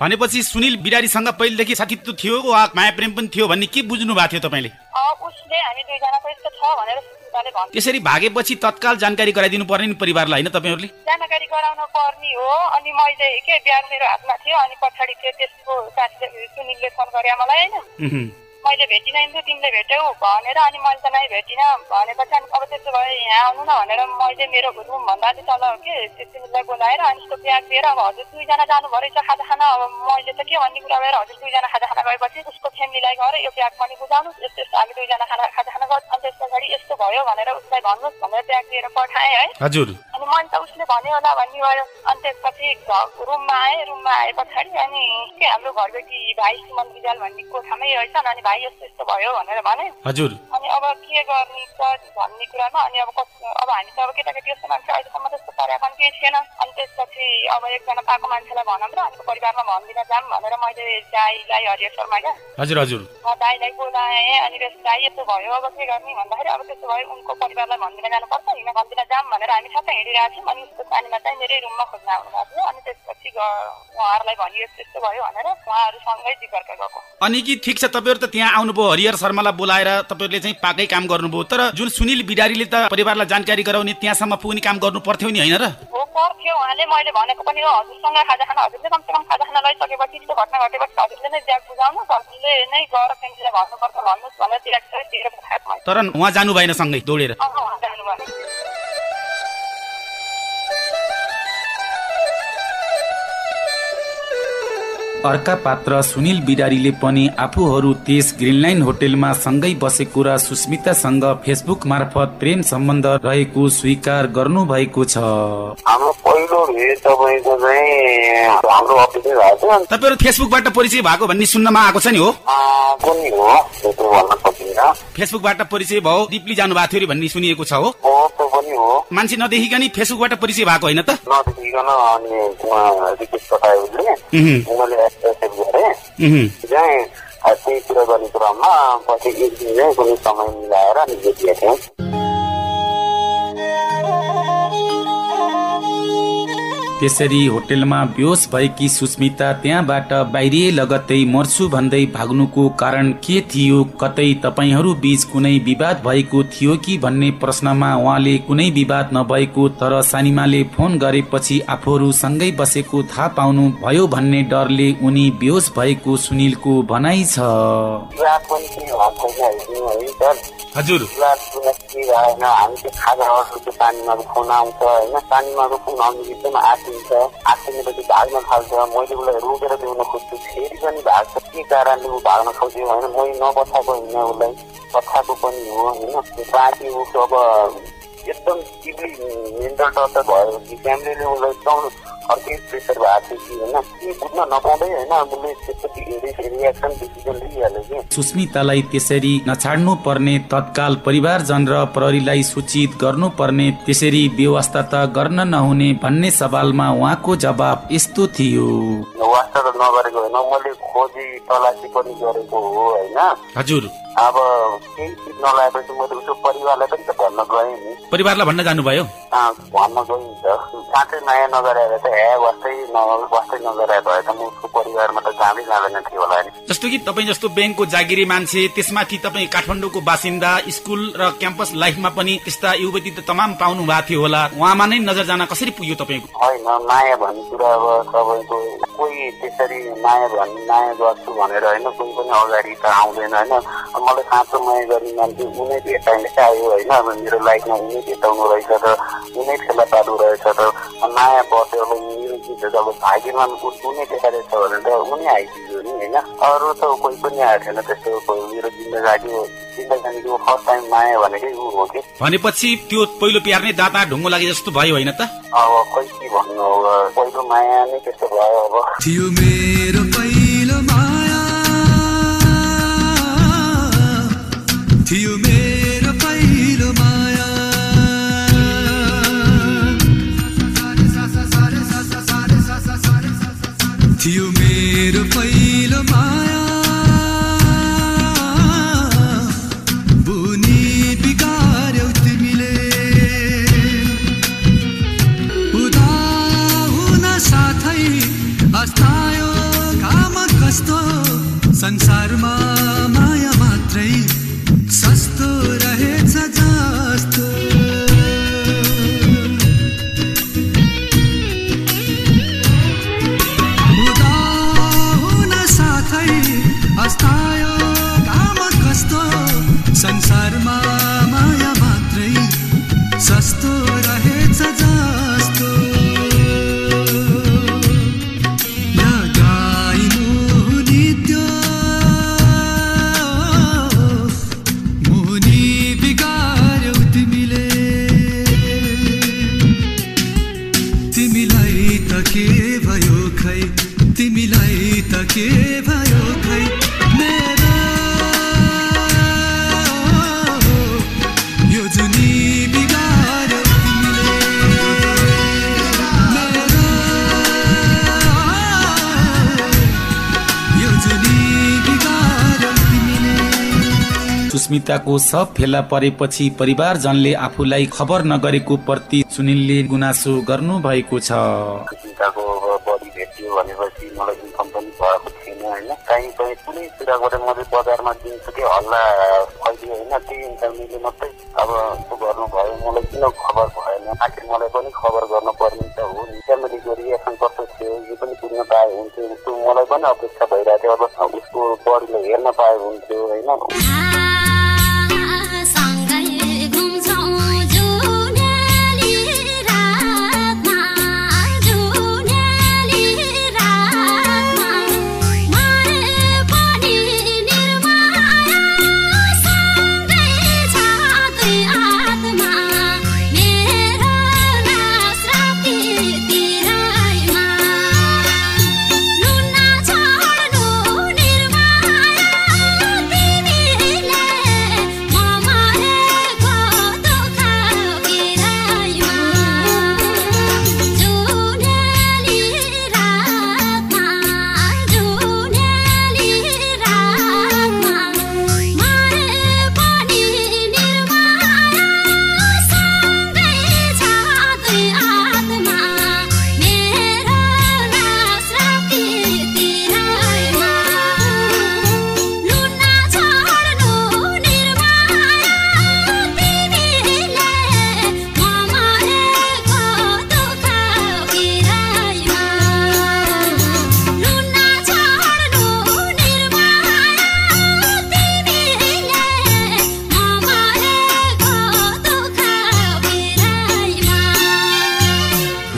भनेपछि सुनिल बिरारीसँग पहिलेदेखि साथीत्व थियो वा माया प्रेम पनि थियो भन्ने के बुझ्नु भएको थियो तपाईँले? त्यसरी भागेपछि तत्काल जानकारी गराइदिनु पर्ने नि परिवारलाई होइन तपाईँहरूले? जानकारी गराउन पर्ने हो अनि मैले के ब्याग मेरो हातमा थियो अनि पछाडि थियो त्यसको साथीले सुनिलले फोन गरे मलाई होइन। मैले भेटिनँ इन्दु तिमीले भेट्यौ भनेर अनि मैले त नै भेटिनँ भनेपछि अनि अब त्यसो भए यहाँ आउनु न भनेर मैले मेरो रुम भन्दा चाहिँ तल के त्यो सुनिललाई बोलाएर अनि उसको ब्याग दिएर अब हजुर दुईजना जानुभयो रहेछ खाजा खान अब मैले त के भन्ने कुरा भएर हजुर दुईजना खाजा खान गएपछि उसको फ्यामिलीलाई गएर यो ब्याग पनि बुझाउनु यस्तो यस्तो हामी दुईजना खाना खाजा खान गयो अनि त्यस पछाडि यस्तो भयो भनेर उसलाई भन्नुहोस् भनेर ब्याग दिएर पठाएँ है हजुर अनि मैले त उसले भन्यो होला भन्ने भयो। अनि त्यसपछि रुममा आएँ रुममा आए पछाडि अनि के हाम्रो घरबेटी भाइ सुमन रिजाल भन्ने कोठामै रहेछन् अनि भाइ यस्तो यस्तो भयो भनेर भने। हजुर। अनि अब के गर्ने त भन्ने कुरामा अनि अब अब हामी त अब केटाकेटी जस्तो मान्छे अहिलेसम्म पराएको केही थिएन। अनि त्यसपछि अब एकजना पाएको मान्छेलाई भनौँ र अनि परिवारमा भनिदिन जाऊँ भनेर मैले दाईलाई हरियर शर्मा क्या। हजुर हजुर। दाईलाई बोलाएँ अनि त्यस दाई यस्तो भयो अब के गर्ने? भन्दाखेरि अब त्यसो भयो उनको परिवारलाई भनिदिन जानुपर्छ। हिँड भनिदिन जाऊँ भनेर हामी सबै हिँडिरहेको थियौँ अनि उसको सानीमा चाहिँ मेरै रुममा खोज्न आउनुभएको थियो। अनि त्यसपछि उहाँहरूलाई भनियो यस्तो यस्तो भयो भनेर उहाँहरूसँगै जिगर्का गएको अनि कि ठिक छ तपाईँहरू त त्यहाँ आउनुभयो हरिहर शर्मालाई बोलाएर तपाईँहरूले चाहिँ पाकै काम गर्नुभयो। तर जुन सुनिल बिडारीले त परिवारलाई जानकारी गराउने त्यहाँसम्म पुग्ने काम गर्नु पर्थ्यो नि होइन र? हो पर्थ्यो उहाँले मैले भनेको पनि हो हजुरसँग खाजा खाना हजुरले कमसे कम खाजा खाना लगाइसकेपछि यस्तो घटना घटेपछि हजुरले नै ब्याग बुझाउनु हजुरले नै गएर फ्यामिलीलाई भन्नुपर्छ भन्नुहोस् भनेर तर उहाँ जानु भएन सँगै दौडेर। अर्का पात्र सुनिल बिडारीले पनि आफूहरू त्यस ग्रिनलाइन होटेलमा सँगै बसेको र सुस्मितासँग फेसबुक मार्फत प्रेम सम्बन्ध रहेको स्वीकार गर्नु भएको छ। हाम्रो पहिलो भेट तपाईँको चाहिँ हाम्रो अफिसै भएको थियो। तपाईँहरू फेसबुकबाट परिचय भएको भन्ने सुन्नमा आएको छ नि हो? अँ, पनि हो फेसबुकबाट परिचय भयो दिप्ली जानु भएको थियो भन्ने सुनिएको छ हो। पनि हो। मान्छे नदेखिकन फेसबुकबाट परिचय भएको होइन त? नदेखिकन अनि रिक्वेस्ट पठायो उसले उहुँ, मैले एक्सेप्ट गरेँ। चाहिँ त्यही कुरा गर्ने क्रममा पछि एक दिन चाहिँ कुनै समय मिलाएर अनि भेटिएको थियौँ। त्यसरी होटेलमा बेहोस भएकी सुस्मिता त्यहाँबाट बाहिरिए लगत्तै मर्छु भन्दै भाग्नुको कारण के थियो कतै तपाईँहरू बीच कुनै विवाद भएको थियो कि भन्ने प्रश्नमा उहाँले कुनै विवाद नभएको तर सानिमाले फोन गरेपछि आफूहरू सँगै बसेको थाहा पाउनु भयो भन्ने डरले उनी बेहोस भएको सुनिलको भनाइ छ। हजुर। हामी त्यो आसिन्छ आसिनेपछि भाग्न थाल्छ। मैले उसलाई रोकेर ल्याउन खोज्छु। फेरि पनि भाग्छ। के कारणले ऊ भाग्न खोज्यो होइन? मैले नपठाएको होइन उसलाई। पठाएको पनि हो होइन? बाँकी ऊ अब एकदम डिपली मेन्टल टर्चर भयो कि फ्यामिलीले उसलाई एकदम अर्कै प्रेसर भएको थियो कि होइन के बुझ्न नपाउँदै होइन उसले त्यस्तो रियाक्सन डिसिजन लिइहाल्यो कि सुस्मितालाई त्यसरी नछाड्नु पर्ने तत्काल परिवारजन र प्रहरीलाई सूचित गर्नुपर्ने त्यसरी व्यवस्था त गर्न नहुने भन्ने सवालमा उहाँको जवाब यस्तो थियो। वास्ता त नगरेको होइन मैले खोजी तलासी पनि गरेको हो होइन। हजुर। अब केही चिज नलाएपछि मैले उसको परिवारलाई पनि त भन्न गएँ नि। परिवारलाई भन्न जानुभयो? भन्न गएँ नि त। साँच्चै माया नगरेर त हे वास्तै न वास्तै नगरे भए त म उसको परिवारमा त जाँदै जाँदैन थियो होला नि। जस्तो कि तपाईँ जस्तो ब्याङ्कको जागिरी मान्छे त्यसमाथि तपाईँ काठमाडौँको बासिन्दा स्कुल र क्याम्पस लाइफमा पनि त्यस्ता युवती त तमाम पाउनु भएको थियो होला। उहाँमा नै नजर जान कसरी पुग्यो तपाईँको? होइन माया भन्ने कुरा अब तपाईँको कोही त्यसरी माया भन्ने माया गर्छु भनेर होइन कोही पनि अगाडि त आउँदैन होइन। मलाई साँचो माया गर्ने मान्छे उनै भेटाइने आयो होइन अब मेरो लाइफमा उनै भेटाउनु रहेछ त उनै फेला पार्नु रहेछ त अब माया बस्यो अब मेरो चिज अब भाग्यमा उनै देखाइरहेछ भने त उनी आइपुग्यो नि होइन? अरू त कोही पनि आएको थिएन त्यस्तो कोही मेरो जिन्दगानी जिन्दगानीको फर्स्ट टाइम माया भनेकै ऊ हो कि? भनेपछि त्यो पहिलो प्यार नै दाता ढुङ्गो लागे जस्तो भयो होइन त? अब खोइ के भन्नु अब पहिलो माया नै त्यस्तो भयो अब। मेरो पहिलो सुस्मिताको सब फेला परेपछि परिवारजनले आफूलाई खबर नगरेको प्रति सुनिलले गुनासो गर्नु भएको छ मलाई पनि अपेक्षा भइरहेको थियो। अब हेर्न पाए हुन्थ्यो होइन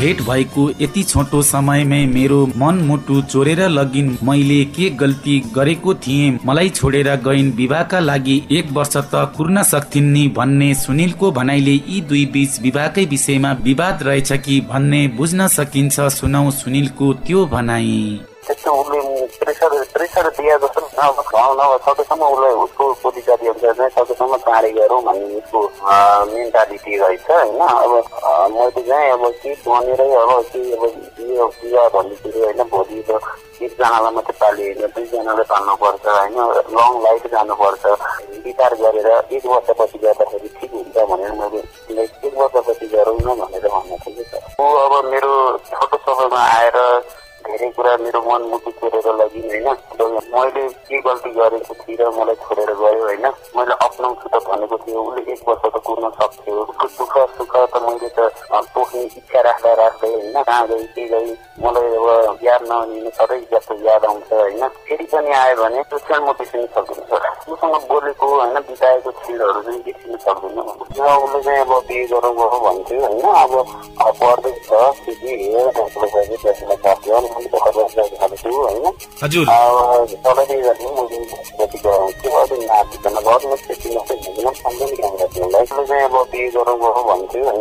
भेट भएको यति छोटो समयमै मेरो मन मुटु चोरेर लगिन्। मैले के गल्ती गरेको थिएँ मलाई छोडेर गइन्। विवाहका लागि एक वर्ष त कुर्न सक्थिन् नि भन्ने सुनिलको भनाइले यी दुई बीच विवाहकै विषयमा विवाद रहेछ कि भन्ने बुझ्न सकिन्छ सुनौ सुनिलको त्यो भनाई त्यस्तो उसले प्रेसर प्रेसर दिए जस्तो नभए नभए सकेसम्म उसलाई उसको पोलिसी अनुसार चाहिँ सकेसम्म चाँडै गरौँ भन्ने उसको मेन्टालिटी रहेछ होइन अब मैले चाहिँ अब के भनेरै अब के अब यो बिहा भन्ने कुरो होइन भोलि त एकजनालाई मात्रै पाली होइन दुईजनालाई पाल्नुपर्छ होइन लङ लाइफ जानुपर्छ विचार गरेर एक वर्षपछि गर्दाखेरि ठिक हुन्छ भनेर मैले एक वर्षपछि गरौँ न भनेर भन्न सर ऊ अब मेरो छोटो समयमा आएर धेरै कुरा मेरो मन मुटु चोरेर लगिन् होइन? मैले के गल्ती गरेको थिएँ र मलाई छोडेर गयो होइन? मैले अप्नाउँछु त भनेको थियो उसले एक वर्ष त कुर्न सक्थ्यो। उसको दुःख सुख त मैले त पोख्ने इच्छा राख्दा राख्दै होइन? कहाँ गई के गई मलाई अब याद नहुने सधैँ जस्तो याद आउँछ होइन? फेरि पनि आयो भने त्यो क्षण म बिर्सिन सक्दिनँ उसँग बोलेको होइन? बिताएको क्षणहरू चाहिँ बिर्सिन सक्दिनँ। उसले चाहिँ अब बिहे गरौँ गरौँ भन्थ्यो होइन? अब पढ्दैछ के हेर त्यसलाई छु होइन हजुर तपाईँले त्यति काम चाहिँ अब गरौँ गरौँ भन्थ्यो होइन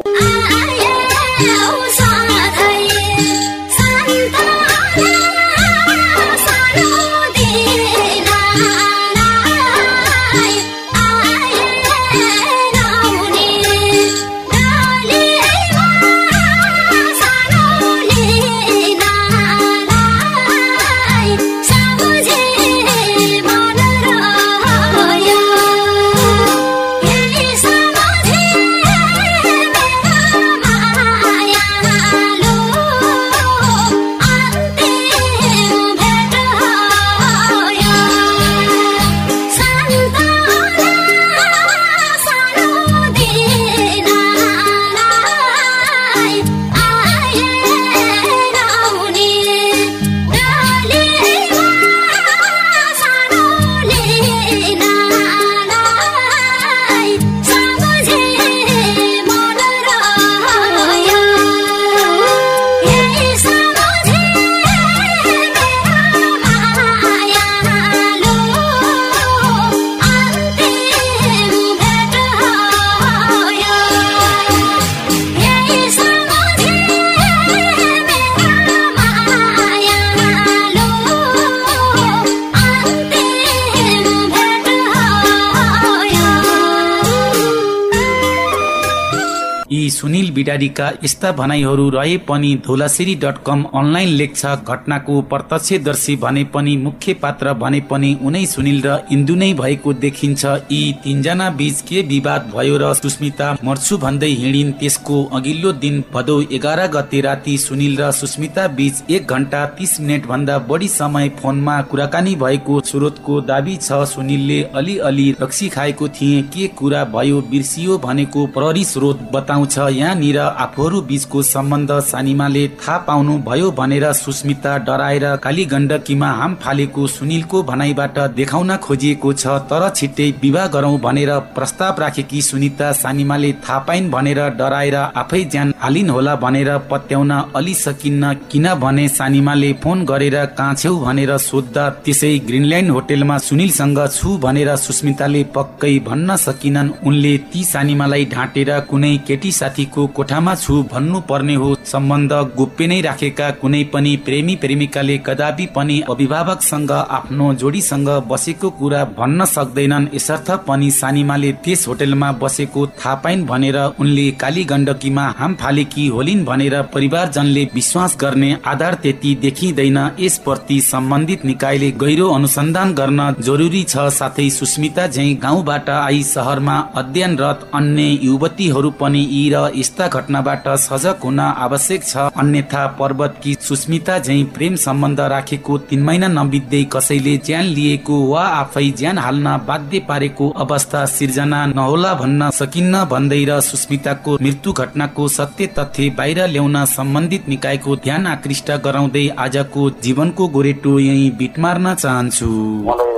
बिडारीका यस्ता भनाइहरू रहे पनि धोलासिरी डट कम अनलाइन लेख्छ घटनाको प्रत्यक्षदर्शी भने पनि मुख्य पात्र भने पनि उनै सुनिल र इन्दु नै भएको देखिन्छ। यी तीनजना बीच के विवाद भयो र सुस्मिता मर्छु भन्दै हिँडिन् त्यसको अघिल्लो दिन भदौ एघार गते राति सुनिल र सुस्मिता बीच एक घण्टा तीस मिनट भन्दा बढी समय फोनमा कुराकानी भएको स्रोतको दावी छ। सुनिलले अलिअलि रक्सी खाएको थिए। के कुरा भयो बिर्सियो भनेको प्रहरी स्रोत बताउँछ। यहाँनिर आफूहरू बीचको सम्बन्ध सानिमाले थाहा पाउनु भयो भनेर सुस्मिता डराएर काली गण्डकीमा हाम फालेको सुनिलको भनाइबाट देखाउन खोजिएको छ तर छिट्टै विवाह गरौं भनेर प्रस्ताव राखेकी सुनिता सानिमाले थाहा पाइन् भनेर डराएर आफै ज्यान हालिन् होला भनेर पत्याउन अलि सकिन्न किनभने सानिमाले फोन गरेर कहाँ छेउ भनेर सोद्धा त्यसै ग्रिनल्यान्ड होटेलमा सुनिलसँग छु भनेर सुस्मिताले पक्कै भन्न सकिनन्। उनले ती सानिमालाई ढाँटेर कुनै केटी साथीको कोठामा छु भन्नु पर्ने हो। सम्बन्ध गोप्य नै राखेका कुनै पनि प्रेमी प्रेमिकाले कदापि पनि अभिभावकसँग आफ्नो जोडीसँग बसेको कुरा भन्न सक्दैनन्। यसर्थ पनि सानिमाले त्यस होटेलमा बसेको थाहा पाइन् भनेर उनले काली गण्डकीमा हाम फालेकी होलिन् भनेर परिवारजनले विश्वास गर्ने आधार त्यति देखिँदैन। यसप्रति सम्बन्धित निकायले गहिरो अनुसन्धान गर्न जरुरी छ। साथै सुस्मिता झै गाउँबाट आई सहरमा अध्ययनरत अन्य युवतीहरू पनि यी र यस्ता घटनाबाट सजग हुन आवश्यक छ। अन्यथा पर्वतकी सुस्मिता झै प्रेम सम्बन्ध राखेको तीन महिना नबित्दै कसैले ज्यान लिएको वा आफै ज्यान हाल्न बाध्य पारेको अवस्था सिर्जना नहोला भन्न सकिन्न भन्दै र सुस्मिताको मृत्यु घटनाको सत्य तथ्य बाहिर ल्याउन सम्बन्धित निकायको ध्यान आकृष्ट गराउँदै आजको जीवनको गोरेटो यही बिट मार्न चाहन्छु।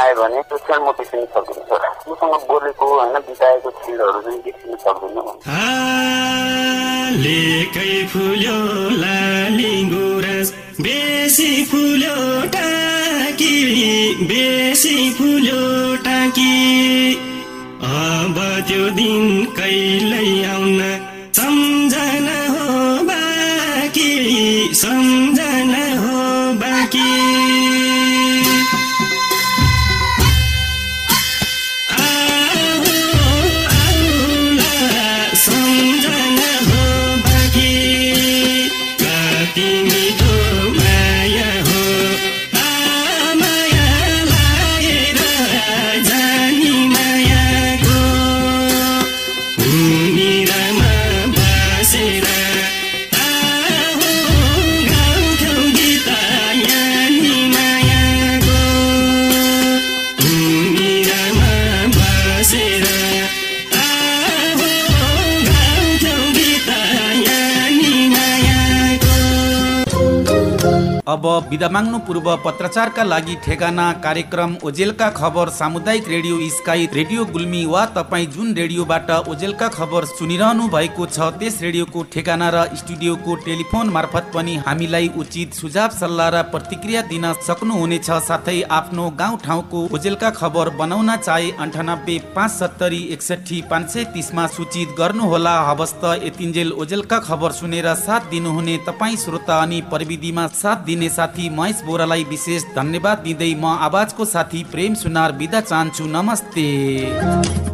आयो भने क्षण म बिर्सिन सक्दिनँ उसँग बोलेको होइन बिताएको क्षणहरू चाहिँ बिर्सिन सक्दिनँ। लेकै फुल्यो लाली गुराँस बेसी फुल्यो टाकी बेसी फुल्यो टाकी। अब त्यो दिन कहिल्यै आउन अब बिदा माग्नु पूर्व पत्रचारका लागि ठेगाना कार्यक्रम ओजेलका खबर सामुदायिक रेडियो स्काई रेडियो गुल्मी वा तपाईँ जुन रेडियोबाट ओजेलका खबर सुनिरहनु भएको छ त्यस रेडियोको ठेगाना र स्टुडियोको टेलिफोन मार्फत पनि हामीलाई उचित सुझाव सल्लाह र प्रतिक्रिया दिन सक्नुहुनेछ। साथै आफ्नो गाउँ ठाउँको ओजेलका खबर बनाउन चाहे अन्ठानब्बे पाँच सत्तरी एकसठी पाँच सय तिसमा सूचित गर्नुहोला। हवस् त यतिन्जेल ओजेलका खबर सुनेर साथ दिनुहुने तपाईँ श्रोता अनि प्रविधिमा साथ दिने साथी महेश बोरालाई विशेष धन्यवाद दिँदै म आवाजको साथी प्रेम सुनार बिदा चाहन्छु। नमस्ते।